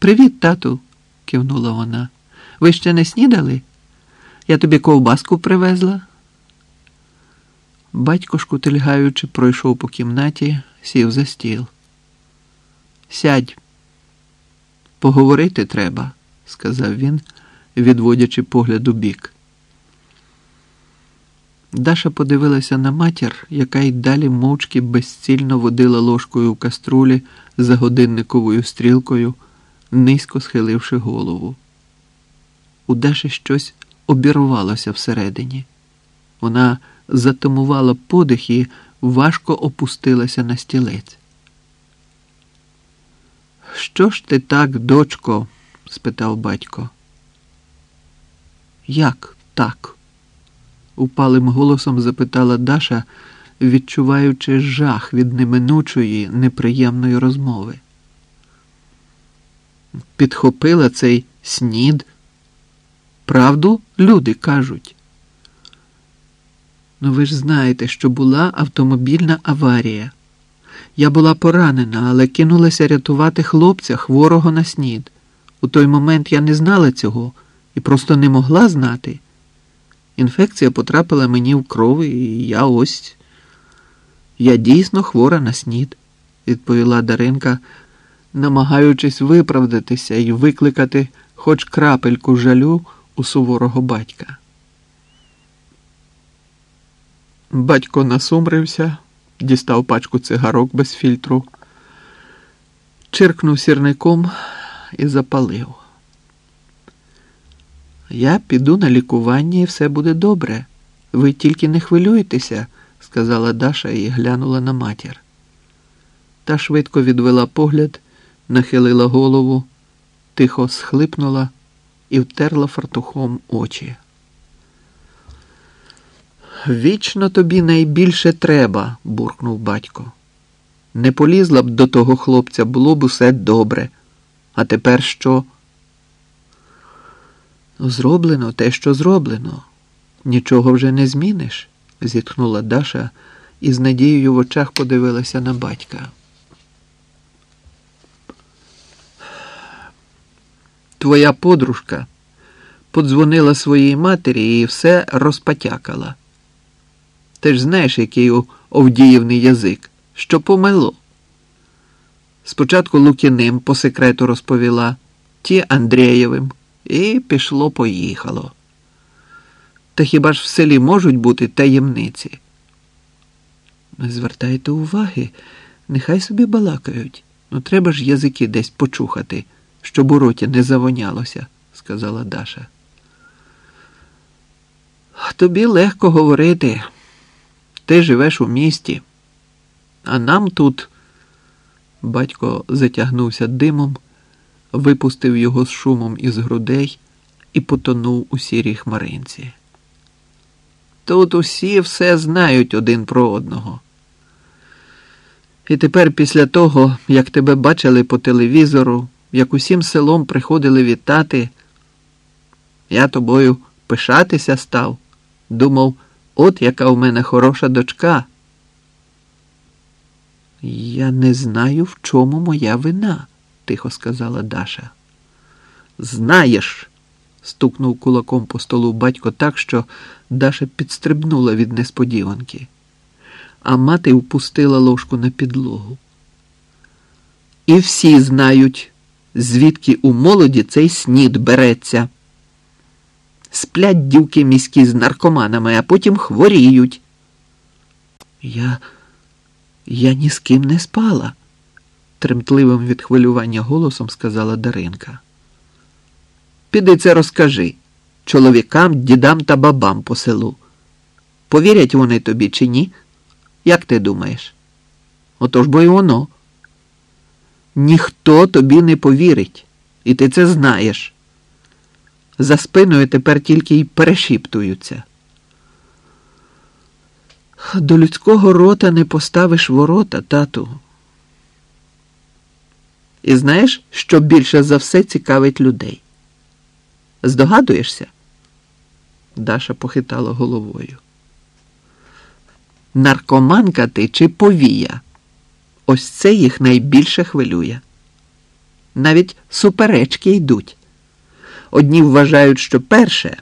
Привіт, тату, кивнула вона. Ви ще не снідали? Я тобі ковбаску привезла. Батько, шкутильгаючи, пройшов по кімнаті, сів за стіл. Сядь, поговорити треба, сказав він, відводячи погляд у бік. Даша подивилася на матір, яка й далі мовчки безцільно водила ложкою в каструлі за годинниковою стрілкою, низько схиливши голову. У Даші щось обірвалося всередині. Вона затамувала подих і важко опустилася на стілець. Що ж ти так, дочко? спитав батько. Як так? упалим голосом запитала Даша, відчуваючи жах від неминучої, неприємної розмови. Підхопила цей снід. Правду люди кажуть. Ну, ви ж знаєте, що була автомобільна аварія. Я була поранена, але кинулася рятувати хлопця хворого на снід. У той момент я не знала цього і просто не могла знати. Інфекція потрапила мені в кров, і я ось. Я дійсно хвора на снід, відповіла Даринка, намагаючись виправдатися і викликати хоч крапельку жалю у суворого батька. Батько насумрився, дістав пачку цигарок без фільтру, чиркнув сірником і запалив. Я піду на лікування і все буде добре. Ви тільки не хвилюйтеся, сказала Даша і глянула на матір. Та швидко відвела погляд, нахилила голову, тихо схлипнула і втерла фартухом очі. Вічно тобі найбільше треба, буркнув батько. Не полізла б до того хлопця, було б усе добре. А тепер що? Зроблено те, що зроблено. Нічого вже не зміниш, зітхнула Даша і з надією в очах подивилася на батька. Твоя подружка подзвонила своїй матері і все розпотякала. Ти ж знаєш, який у Овдіївний язик, що помило. Спочатку Лукіним по секрету розповіла, ті Андрієвим, і пішло поїхало. Та хіба ж в селі можуть бути таємниці? Не звертайте уваги, нехай собі балакають. Ну треба ж язики десь почухати, щоб у роті не завонялося, сказала Даша. Тобі легко говорити. Ти живеш у місті, а нам тут. Батько затягнувся димом, випустив його з шумом із грудей і потонув у сірій хмаринці. Тут усі все знають один про одного. І тепер, після того, як тебе бачили по телевізору, як усім селом приходили вітати, я тобою пишатися став, думав. От яка у мене хороша дочка. Я не знаю, в чому моя вина, тихо сказала Даша. Знаєш, стукнув кулаком по столу батько так, що Даша підстрибнула від несподіванки, а мати впустила ложку на підлогу. І всі знають, звідки у молоді цей снід береться. Сплять дівки міські з наркоманами, а потім хворіють. Я я ні з ким не спала, тремтливим від хвилювання голосом сказала Даринка. Піди це розкажи чоловікам, дідам та бабам по селу. Повірять вони тобі чи ні? Як ти думаєш? Отож бо й воно. Ніхто тобі не повірить, і ти це знаєш за спиною тепер тільки й перешіптуються. До людського рота не поставиш ворота, тату. І знаєш, що більше за все цікавить людей? Здогадуєшся? Даша похитала головою. Наркоманка ти чи повія? Ось це їх найбільше хвилює. Навіть суперечки йдуть. Одні вважають, що перше,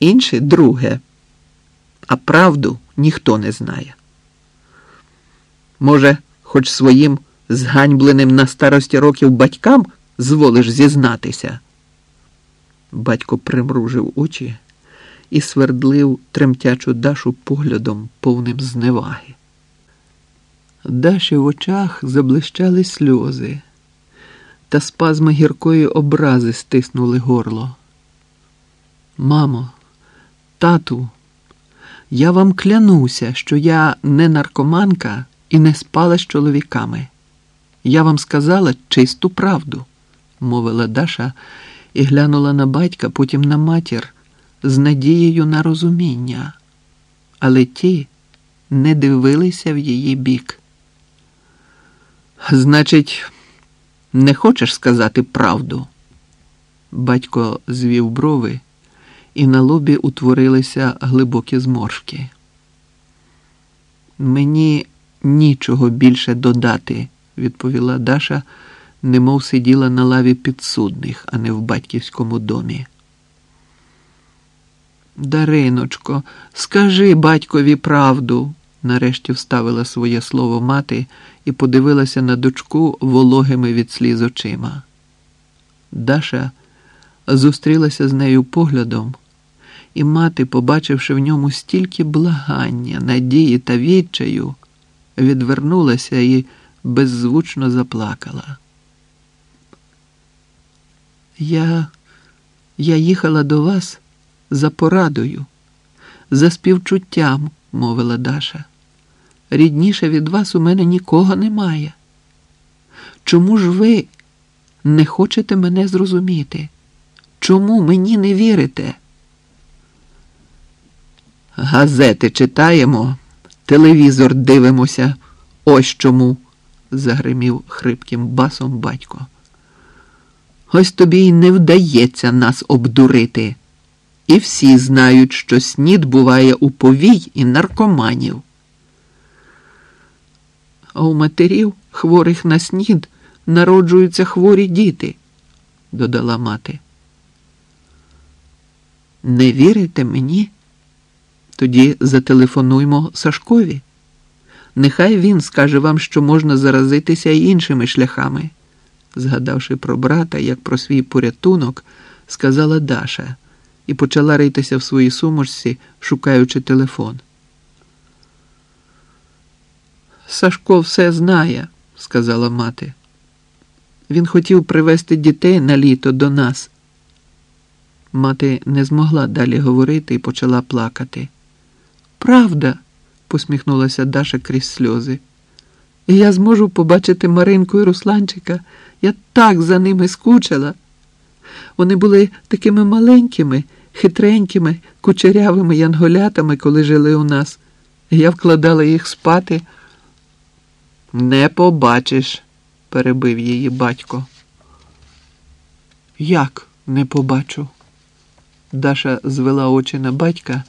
інші друге, а правду ніхто не знає. Може, хоч своїм зганьбленим на старості років батькам зволиш зізнатися. Батько примружив очі і свердлив тремтячу Дашу поглядом повним зневаги. Даші в очах заблищали сльози, та спазми гіркої образи стиснули горло. Мамо, тату, я вам клянуся, що я не наркоманка і не спала з чоловіками. Я вам сказала чисту правду, мовила Даша і глянула на батька, потім на матір з надією на розуміння, але ті не дивилися в її бік. Значить, не хочеш сказати правду? Батько звів брови, і на лобі утворилися глибокі зморшки. Мені нічого більше додати, відповіла Даша, немов сиділа на лаві підсудних, а не в батьківському домі. Дариночко, скажи батькові правду, нарешті вставила своє слово мати і подивилася на дочку вологими від сліз очима. Даша зустрілася з нею поглядом, і мати, побачивши в ньому стільки благання, надії та відчаю, відвернулася і беззвучно заплакала. Я, Я їхала до вас за порадою, за співчуттям, мовила Даша. Рідніше від вас у мене нікого немає. Чому ж ви не хочете мене зрозуміти? Чому мені не вірите? Газети читаємо, телевізор дивимося. Ось чому, загримів хрипким басом батько. Ось тобі й не вдається нас обдурити. І всі знають, що снід буває у повій і наркоманів. А у матерів, хворих на снід, народжуються хворі діти, додала мати. Не вірите мені? Тоді зателефонуймо Сашкові. Нехай він скаже вам, що можна заразитися й іншими шляхами. Згадавши про брата, як про свій порятунок, сказала Даша і почала ритися в своїй сумочці, шукаючи телефон. Сашко все знає, сказала мати. Він хотів привезти дітей на літо до нас. Мати не змогла далі говорити і почала плакати. Правда, посміхнулася Даша крізь сльози. Я зможу побачити Маринку і Русланчика. Я так за ними скучила. Вони були такими маленькими, хитренькими, кучерявими янголятами, коли жили у нас. Я вкладала їх спати. Не побачиш, перебив її батько. Як не побачу? Даша звела очі на батька,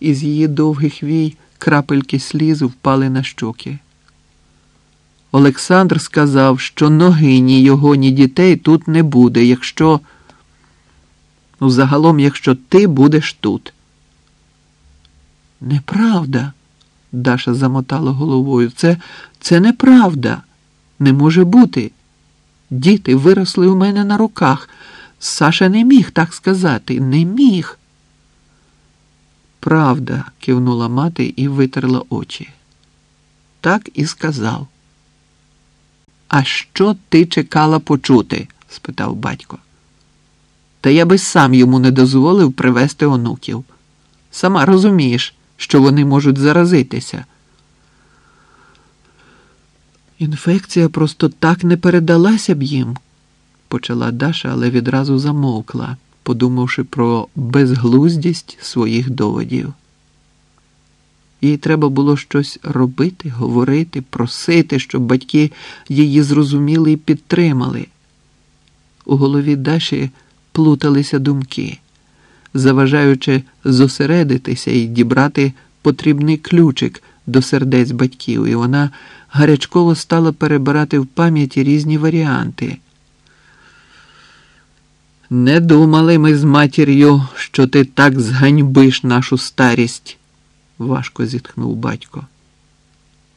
і з її довгих вій крапельки слізу впали на щоки. Олександр сказав, що ноги ні його, ні дітей тут не буде, якщо. Ну, загалом, якщо ти будеш тут. Неправда, Даша замотала головою. Це це неправда. Не може бути. Діти виросли у мене на руках. Саша не міг так сказати, не міг. Правда, кивнула мати і витерла очі. Так і сказав. А що ти чекала почути? спитав батько. Та я би сам йому не дозволив привезти онуків. Сама розумієш, що вони можуть заразитися. Інфекція просто так не передалася б їм, почала Даша, але відразу замовкла, подумавши про безглуздість своїх доводів. Їй треба було щось робити, говорити, просити, щоб батьки її зрозуміли і підтримали. У голові Даші плуталися думки, заважаючи зосередитися і дібрати потрібний ключик до сердець батьків, і вона гарячково стала перебирати в пам'яті різні варіанти. Не думали ми з матір'ю, що ти так зганьбиш нашу старість, важко зітхнув батько.